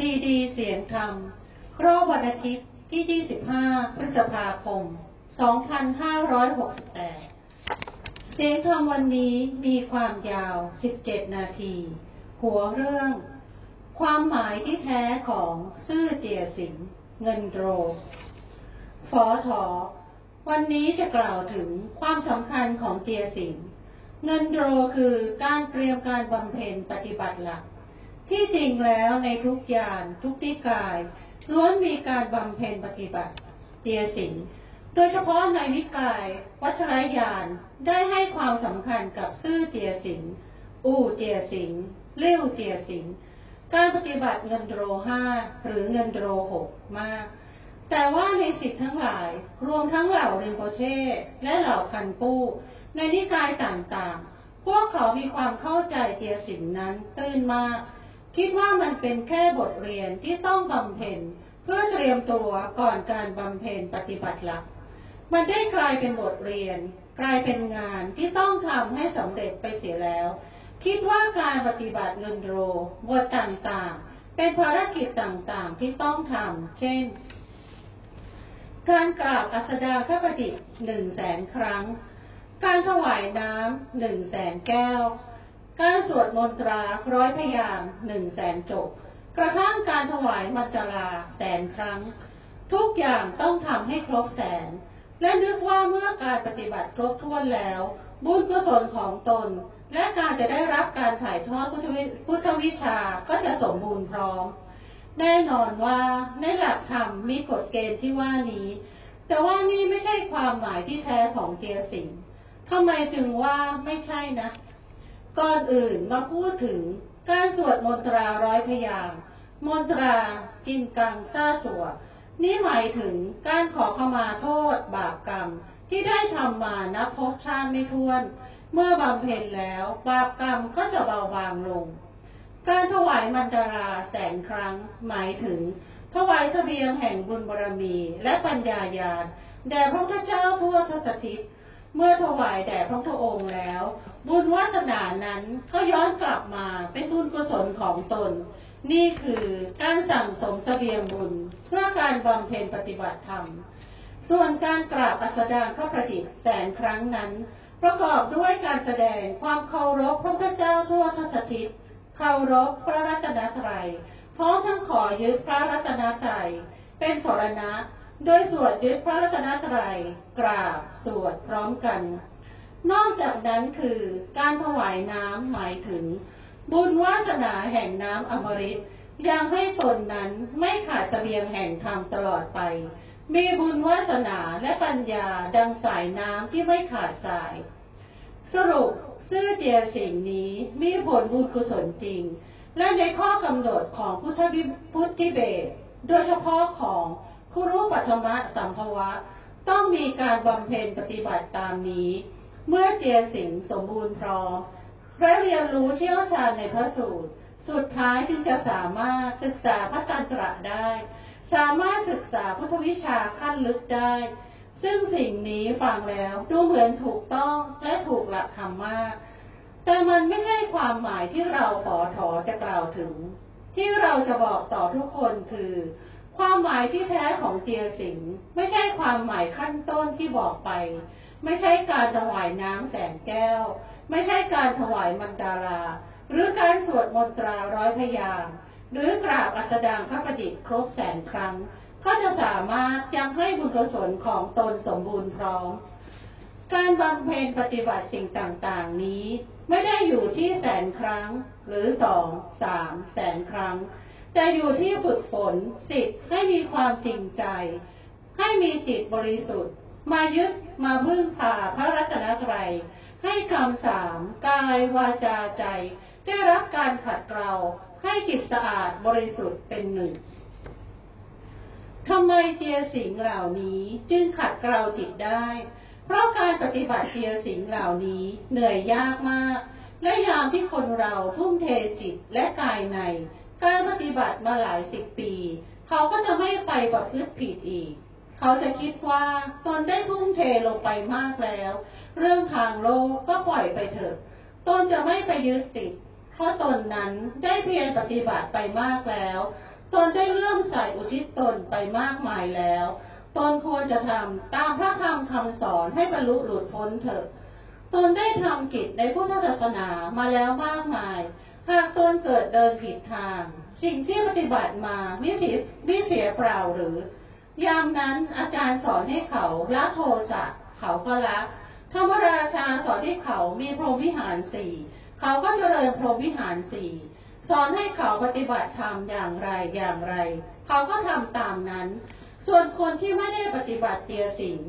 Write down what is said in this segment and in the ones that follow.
ซีดีเสียงธรรมรอบวันอาทิตย์ที่ 25 พฤษภาคม 2568 เสียงธรรมวันนี้มีความยาว 17 นาที หัวเรื่อง ความหมายที่แท้ของซื่อเจียสิงเงินโรฟอถอวันนี้จะกล่าวถึงความสำคัญของเจียสิงเงินโรคือการเตรียมการบำเพ็ญปฏิบัติหลัก ที่จริงแล้วในทุกยานทุกที่กายล้วนมีการบำเพ็ญปฏิบัติเจียสิงโดยเฉพาะในนิกาย วัชรยานได้ให้ความสำคัญกับซื่อเจียสิงอู้เจียสิงเลี้ยวเจียสิงการปฏิบัติเงินโรห้าหรือเงินโรหกมาก แต่ว่าในสิทธิ์ทั้งหลายรวมทั้งเหล่าเรนโปเช่และเหล่าคันปู้ในนิกายต่างๆ พวกเขามีความเข้าใจเจียสินนั้นตื้นมาก คิดว่ามันเป็นแค่บทเรียนที่ต้องบำเพ็ญเพื่อเตรียมตัวก่อนการบำเพ็ญปฏิบัติหลัก มันได้กลายเป็นบทเรียน กลายเป็นงานที่ต้องทำให้สำเร็จไปเสียแล้ว คิดว่าการปฏิบัติเงินโรบทต่างๆ เป็นภารกิจต่างๆที่ต้องทำเช่น การกราบอัสดาขปฏิหนึ่งแสนครั้ง การถวายน้ำหนึ่งแสนแก้ว การสวดมนตราร้อยพยางหนึ่งแสนจบ กระทั่งการถวายมัจจลาแสนครั้ง ทุกอย่างต้องทำให้ครบแสน และนึกว่าเมื่อการปฏิบัติครบถ้วนแล้ว บุญกุศลของตน และการจะได้รับการถ่ายทอดพุทธวิชาก็จะสมบูรณ์พร้อม แน่นอนว่าในหลักธรรมมีกฎเกณฑ์ที่ว่านี้ แต่ว่านี่ไม่ใช่ความหมายที่แท้ของเจียสิงทำไมจึงว่าไม่ใช่นะ ก่อนอื่นมาพูดถึงการสวดมนตราร้อยพยางมนตราจินกังซาตัวนี่หมายถึงการขอขมาโทษบาปกรรม ที่ได้ทำมานับพบชาติไม่ท้วน เมื่อบำเพ็ญแล้วบาปกรรมก็จะเบาบางลง การถวายมันตราแสนครั้ง หมายถึง ถวายเสบียงแห่งบุญบารมีและปัญญาญาณแด่พระพุทธเจ้าทั่วทศทิศ เมื่อถวายแด่พระพุทธองค์แล้ว บุญวาสนานั้นก็ย้อนกลับมาเป็นบุญกุศลของตน นี่คือการสั่งสมเสบียงบุญเพื่อการบำเพ็ญปฏิบัติธรรม ส่วนการกราบอัสดางพระประดิษฐ์แสนครั้งนั้น ประกอบด้วยการแสดงความเคารพพระพุทธเจ้าทั่วทศทิศเคารพพระรัตนตรัยพร้อมทั้งขอยึดพระรัตนตรัยเป็นสรณะ โดยสวดยึดพระรัตนตรัยกราบสวดพร้อมกัน นอกจากนั้นคือการถวายน้ำหมายถึง บุญวาสนาแห่งน้ำอมฤตยังให้ตนนั้นไม่ขาดเสบียงแห่งธรรมตลอดไป มีบุญวาสนาและปัญญาดังสายน้ำที่ไม่ขาดสาย สรุปซื่อเจียสิ่งนี้มีผลบุญกุศลจริง และในข้อกำหนดของพุทธพุทธิเบศโดยเฉพาะของ ผู้รู้ปัทมะสัมภวะ ต้องมีการบำเพ็ญปฏิบัติตามนี้ เมื่อเจียสิงสมบูรณ์พร้อมและเรียนรู้เชี่ยวชาญในพระสูตร สุดท้ายจึงจะสามารถศึกษาพระตันตระได้ สามารถศึกษาพุทธวิชาขั้นลึกได้ ซึ่งสิ่งนี้ฟังแล้วดูเหมือนถูกต้องและถูกหลักธรรมมาก แต่มันไม่ใช่ความหมายที่เราขอถอจะกล่าวถึง ที่เราจะบอกต่อทุกคนคือ ความหมายที่แท้ของเจียสิงไม่ใช่ความหมายขั้นต้นที่บอกไป ไม่ใช่การถวายน้ำแสนแก้ว ไม่ใช่การถวายมันดารา หรือการสวดมนตราร้อยพยางหรือกราบอัสดางพระประดิษฐ์ครบแสนครั้ง ก็จะสามารถยังให้บุญกุศลของตนสมบูรณ์พร้อม การบำเพ็ญปฏิบัติสิ่งต่างๆนี้ ไม่ได้อยู่ที่แสนครั้ง หรือสองสามแสนครั้ง จะอยู่ที่ฝึกฝนสิทธิ์ให้มีความจริงใจ ให้มีจิตบริสุทธิ์ มายึดมาพึ่งพาพระรัตนตรัยให้คำสามกายวาจาใจ ได้รับการขัดเกลาให้จิตสะอาดบริสุทธิ์เป็นหนึ่งทำไมเจียสิงเหล่านี้จึงขัดเกลาจิตได้ เพราะการปฏิบัติเจียสิงเหล่านี้เหนื่อยยากมาก และยามที่คนเราทุ่มเทจิตและกายใน การปฏิบัติมาหลายสิบปี เขาก็จะไม่ไปประพฤติผิดอีก เขาจะคิดว่าตนได้ทุ่มเทลงไปมากแล้ว เรื่องทางโลกก็ปล่อยไปเถอะ ตนจะไม่ไปยึดติด เพราะตนนั้นได้เพียรปฏิบัติไปมากแล้ว ตนได้เลื่มใส่อุทิศตนไปมากมายแล้ว ตนควรจะทำตามพระธรรมคำสอนให้บรรลุหลุดพ้นเถอะ ตนได้ทำกิจในพุทธศาสนามาแล้วมากมาย หากตนเกิดเดินผิดทาง สิ่งที่ปฏิบัติมาวิเสียวิเสียเปล่าหรือ ยามนั้นอาจารย์สอนให้เขาละโทสะเขาก็ละธรรมราชาสอนให้เขามีพรหมวิหารสี่เขาก็เจริญพรหมวิหารสี่สอนให้เขาปฏิบัติธรรมอย่างไรอย่างไร เขาก็ทำตามนั้น ส่วนคนที่ไม่ได้ปฏิบัติเตียสิง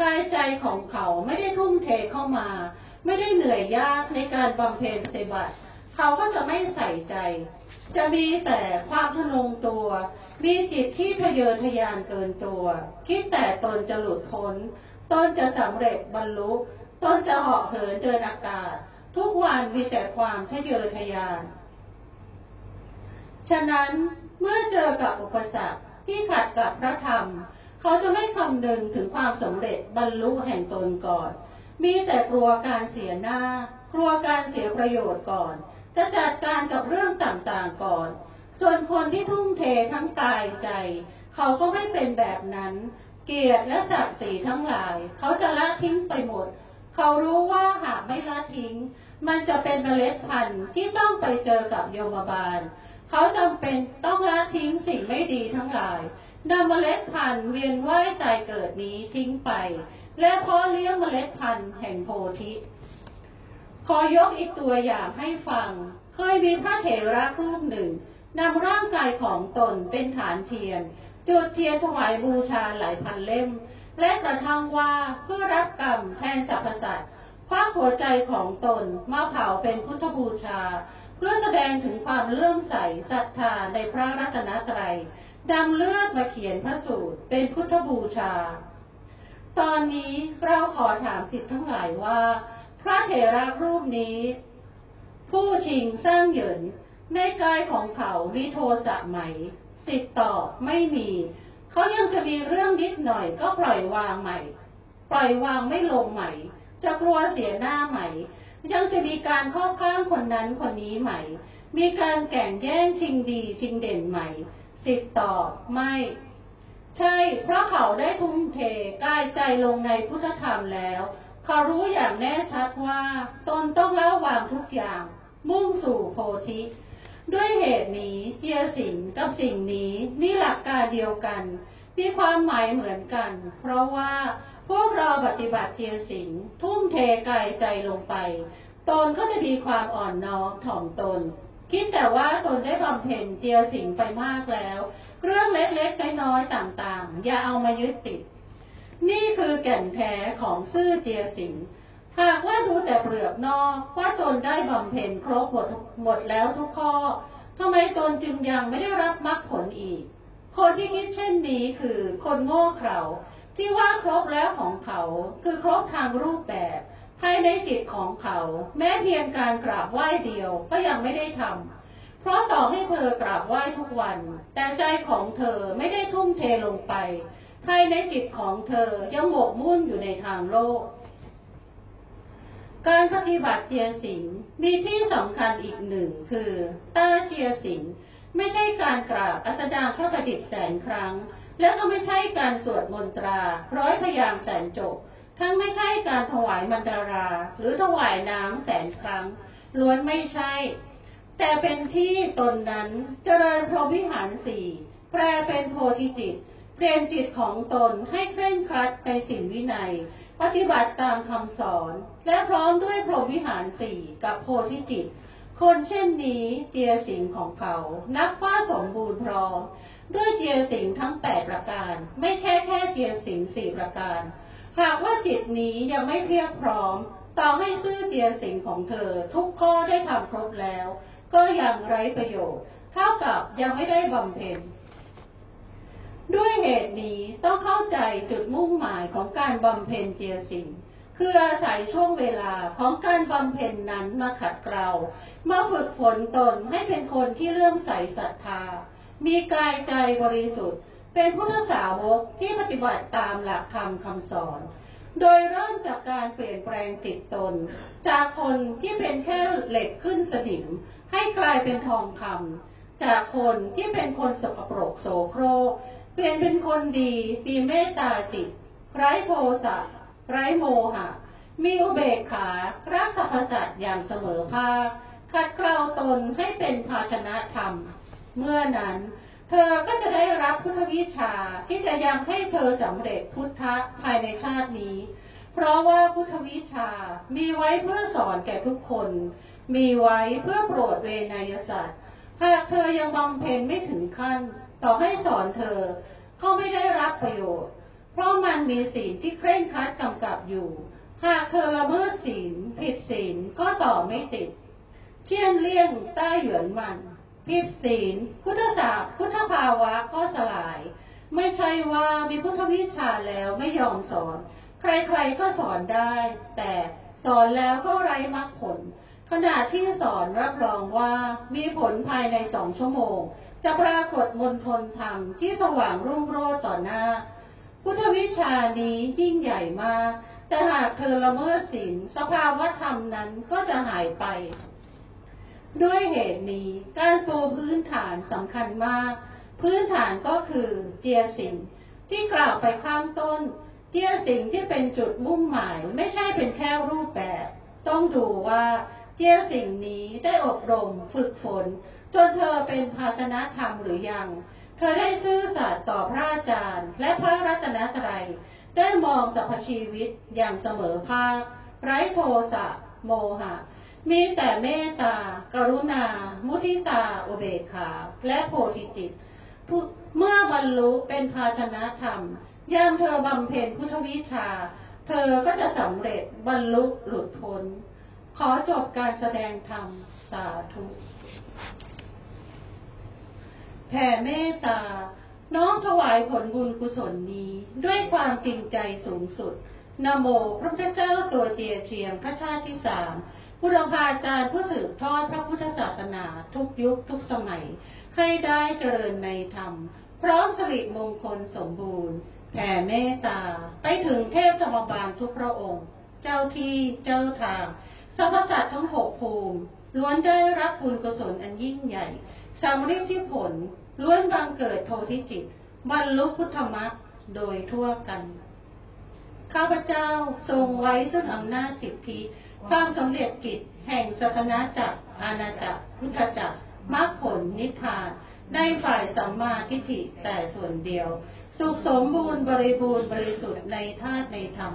กายใจของเขาไม่ได้ทุ่มเทเข้ามา ไม่ได้เหนื่อยยากในการบำเพ็ญปฏิบัติ เขาก็จะไม่ใส่ใจ จะมีแต่ความทะนงตัว มีจิตที่ทะเยอทะยานเกินตัว คิดแต่ตนจะหลุดพ้นตนจะสำเร็จบรรลุตนจะเหาะเหินเดินอากาศ ทุกวันมีแต่ความทะเยอทะยาน ฉะนั้นเมื่อเจอกับอุปสรรคที่ขัดกับพระธรรม เขาจะไม่คำนึงถึงความสำเร็จบรรลุแห่งตนก่อน มีแต่กลัวการเสียหน้า กลัวการเสียประโยชน์ก่อน จะจัดการกับเรื่องต่างๆก่อน ส่วนคนที่ทุ่มเททั้งกายใจ เขาก็ไม่เป็นแบบนั้น เกียรติและศักดิ์ศรีทั้งหลาย เขาจะละทิ้งไปหมด เขารู้ว่าหากไม่ละทิ้ง มันจะเป็นเมล็ดพันธุ์ที่ต้องไปเจอกับโยมบาล เขาจำเป็นต้องละทิ้งสิ่งไม่ดีทั้งหลายนำเมล็ดพันธุ์เวียนว่ายตายเกิดนี้ทิ้งไป และเพาะเลี้ยงเมล็ดพันธุ์แห่งโพธิ ขอยกอีกตัวอย่างให้ฟัง เคยมีพระเถระรูปหนึ่งนำร่างกายของตนเป็นฐานเทียน จุดเทียนถวายบูชาหลายพันเล่ม และกระทั่งว่าเพื่อรับกรรมแทนสรรพสัตว์คว้าหัวใจของตนมาเผาเป็นพุทธบูชา เพื่อแสดงถึงความเลื่อมใสศรัทธาในพระรัตนตรัยดำเลือดมาเขียนพระสูตรเป็นพุทธบูชา ตอนนี้เราขอถามสิทธิ์ทั้งหลายว่า พระเถระรูปนี้ ผู้ชิงสร้างเหยินในกายของเขามีโทสะไหม สิทธิ์ตอไม่มี เขายังจะมีเรื่องนิดหน่อยก็ปล่อยวางใหม่ ปล่อยวางไม่ลงใหม่ จะกลัวเสียหน้าใหม่ ยังจะมีการข้อข้างคนนั้นคนนี้ใหม่ มีการแข่งแย่งชิงดีชิงเด่นใหม่ สิทธิ์ตอไม่ ใช่ เพราะเขาได้ทุ่มเทกายใจลงในพุทธธรรมแล้ว เขารู้อย่างแน่ชัดว่า ตนต้องละวางทุกอย่าง มุ่งสู่โพธิ ด้วยเหตุนี้เจียสิงกับสิ่งนี้นี่หลักการเดียวกัน มีความหมายเหมือนกัน เพราะว่าพวกเราปฏิบัติเจียสิงทุ่มเทกายใจลงไป ตนก็จะมีความอ่อนน้อมถ่อมตน คิดแต่ว่าตนได้บำเพ็ญเจียสิงไปมากแล้ว เรื่องเล็กๆน้อยๆต่างๆ อย่าเอามายึดติด นี่คือแก่นแท้ของซื่อเจียสิงหากว่าดูแต่เปลือกนอกว่าตนได้บำเพ็ญครบหมดหมดแล้วทุกข้อทำไมตนจึงยังไม่ได้รับมรรคผลอีก คนที่คิดเช่นนี้คือคนโง่เขลาที่ว่าครบแล้วของเขาคือครบทางรูปแบบ ภายในจิตของเขา แม้เพียงการกราบไหว้เดียวก็ยังไม่ได้ทำเพราะต่อให้เธอกราบไหว้ทุกวัน แต่ใจของเธอไม่ได้ทุ่มเทลงไป ภายในจิตของเธอยังหมกมุ่นอยู่ในทางโลก การปฏิบัติเจียสิงมีที่สำคัญอีกหนึ่งคือตาเจียสิงไม่ใช่การกราบอัสดางพระประดิษฐ์แสนครั้ง และก็ไม่ใช่การสวดมนตราร้อยพยางแสนจบ ทั้งไม่ใช่การถวายมันดารา หรือถวายน้ำแสนครั้ง ล้วนไม่ใช่ แต่เป็นที่ตนนั้นเจริญพรหมวิหารสี่แปลเป็นโพธิจิต เปลี่ยนจิตของตนให้เคร่งครัดในสิ่งวินัย ปฏิบัติตามคำสอน และพร้อมด้วยพรหมวิหารสี่กับโพธิจิต คนเช่นนี้เจียสิงของเขา นับว่าสมบูรณ์พร้อม ด้วยเจียสิงทั้งแปดประการ ไม่ใช่แค่เจียสิงสี่ประการ หากว่าจิตนี้ยังไม่เพียบพร้อม ต่อให้ซื่อเจียสิงของเธอ ทุกข้อได้ทำครบแล้ว ก็ยังไร้ประโยชน์ เท่ากับยังไม่ได้บำเพ็ญ ด้วยเหตุนี้ต้องเข้าใจจุดมุ่งหมายของการบำเพ็ญเจียสิงคืออาศัยช่วงเวลาของการบำเพ็ญนั้นมาขัดเกลามาฝึกฝนตนให้เป็นคนที่เลื่อมใสศรัทธา มีกายใจบริสุทธิ์ เป็นพุทธสาวกที่ปฏิบัติตามหลักธรรมคำสอน โดยเริ่มจากการเปลี่ยนแปลงจิตตน จากคนที่เป็นแค่เหล็กขึ้นสนิม ให้กลายเป็นทองคำจากคนที่เป็นคนสกปรกโสโครก เปลี่ยนเป็นคนดีมีเมตตาจิตไร้โทสะไร้โมหะ มีอุเบกขารักสรรพสัตว์อย่างเสมอภาคขัดเกลาตนให้เป็นภาชนะธรรม เมื่อนั้นเธอก็จะได้รับพุทธวิชาที่จะยังให้เธอสำเร็จพุทธะภายในชาตินี้ เพราะว่าพุทธวิชามีไว้เพื่อสอนแก่ทุกคน มีไว้เพื่อโปรดเวนยสัตว์ หากเธอยังบำเพ็ญไม่ถึงขั้น ต่อให้สอนเธอ ก็ไม่ได้รับประโยชน์ เพราะมันมีศีลที่เคร่งครัดกำกับอยู่ หากเธอละเมิดศีลผิดศีลก็ต่อไม่ติด เชี่ยนเลี่ยงใต้เหยือนมันผิดศีลพุทธศาสพุทธภาวะก็สลาย ไม่ใช่ว่ามีพุทธวิชาแล้วไม่ยอมสอน ใครๆก็สอนได้ แต่สอนแล้วก็ไร้มรรคผลขณะที่สอนรับรองว่ามีผลภายในสองชั่วโมง จะปรากฏมนทนธรรมที่สว่างรุ่งโรจน์ต่อหน้า พุทธวิชานี้ยิ่งใหญ่มาก แต่หากเธอละเมิดศีลสภาวะธรรมนั้นก็จะหายไป ด้วยเหตุนี้การปูพื้นฐานสำคัญมาก พื้นฐานก็คือเจียสิงที่กล่าวไปข้างต้น เจียสิงที่เป็นจุดมุ่งหมายไม่ใช่เป็นแค่รูปแบบ ต้องดูว่าเจียสิ่งนี้ได้อบรมฝึกฝน จนเธอเป็นภาชนะธรรมหรือยัง เธอได้ซื่อสัตย์ต่อพระอาจารย์ และพระรัตนตรัย ได้มองสรรพชีวิตอย่างเสมอภาค ไร้โทสะโมหะ มีแต่เมตตา กรุณา มุทิตา อุเบกขา และโพธิจิต เมื่อบรรลุเป็นภาชนะธรรม ยามเธอบำเพ็ญพุทธวิชา เธอก็จะสำเร็จบรรลุหลุดพ้น ขอจบการแสดงธรรมสาธุ แผ่เมตตา น้อมถวายผลบุญกุศลนี้ด้วยความจริงใจสูงสุดนโมพระพุทธเจ้าตัวเตียเชียงพระชาติที่สามบุรพาจารย์ผู้สืบทอดพระพุทธศาสนาทุกยุคทุกสมัย ให้ได้เจริญในธรรม พร้อมสิริมงคลสมบูรณ์แผ่เมตตา ไปถึงเทพธรรมบาลทุกพระองค์ เจ้าที่เจ้าทางสรรพสัตว์ทั้งหกภูมิล้วนได้รับบุญกุศลอันยิ่งใหญ่ สำริดที่ผลล้วนบังเกิดโพธิจิต บรรลุพุทธมรรคโดยทั่วกัน ข้าพเจ้าทรงไว้ซึ่งอำนาจสิทธิ ความสำเร็จกิจ แห่งศาสนาจักรอาณาจักร พุทธจักรมรรคผลนิพพานในฝ่ายสัมมาทิฏฐิแต่ส่วนเดียว สุขสมบูรณ์บริบูรณ์บริสุทธิ์ในธาตุในธรรม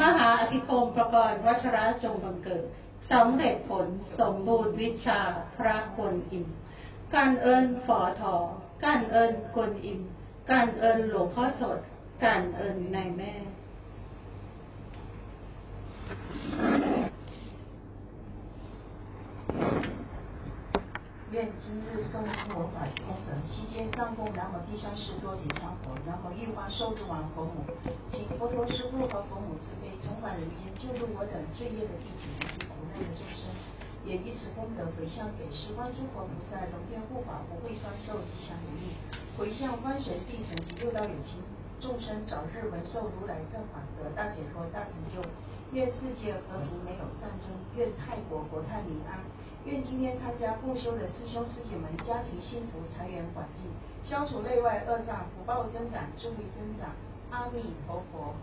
มหาอธิคมประกรณ์วัชระจงบังเกิดสำเร็จผลสมบูรณ์วิชาพระคนอิม การเอิญฝอทอการเอิญกวนอิมการเอิญหลวงพ่อสดการเอิญนายแม่愿今日诵经闻法功德，期间上供南无地上师多吉祥佛，南无玉皇寿珠王佛母，请佛陀师父和佛母慈悲，重返人间，救度我等罪业的弟子以及苦难的众生， 也以此功德回向给十方诸佛菩萨，龙天护法，不会双寿，吉祥如意，回向观神地神及六道有情众生，早日闻受如来正法，得大解脱，大成就。愿世界和平，没有战争；愿泰国国泰民安。愿今天参加共修的师兄师姐们家庭幸福，财源广进，消除内外恶障，福报增长，智慧增长。阿弥陀佛。